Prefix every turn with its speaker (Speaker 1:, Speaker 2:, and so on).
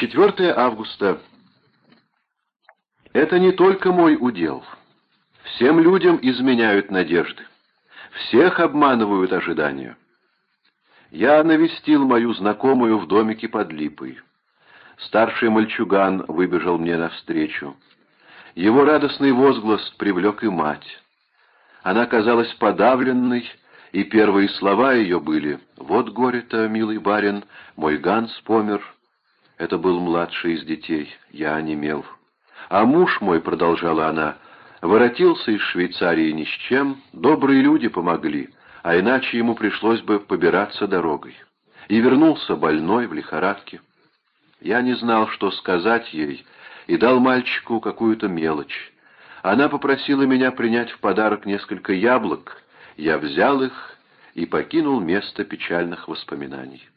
Speaker 1: 4 августа. Это не только мой удел. Всем людям изменяют надежды. Всех обманывают ожидания. Я навестил мою знакомую в домике под липой. Старший мальчуган выбежал мне навстречу. Его радостный возглас привлек и мать. Она казалась подавленной, и первые слова ее были «Вот горе-то, милый барин, мой Ганс помер». Это был младший из детей, я онемел. «А муж мой», — продолжала она, — «воротился из Швейцарии ни с чем, добрые люди помогли, а иначе ему пришлось бы побираться дорогой. И вернулся больной в лихорадке. Я не знал, что сказать ей, и дал мальчику какую-то мелочь. Она попросила меня принять в подарок несколько яблок, я взял их и покинул место печальных воспоминаний.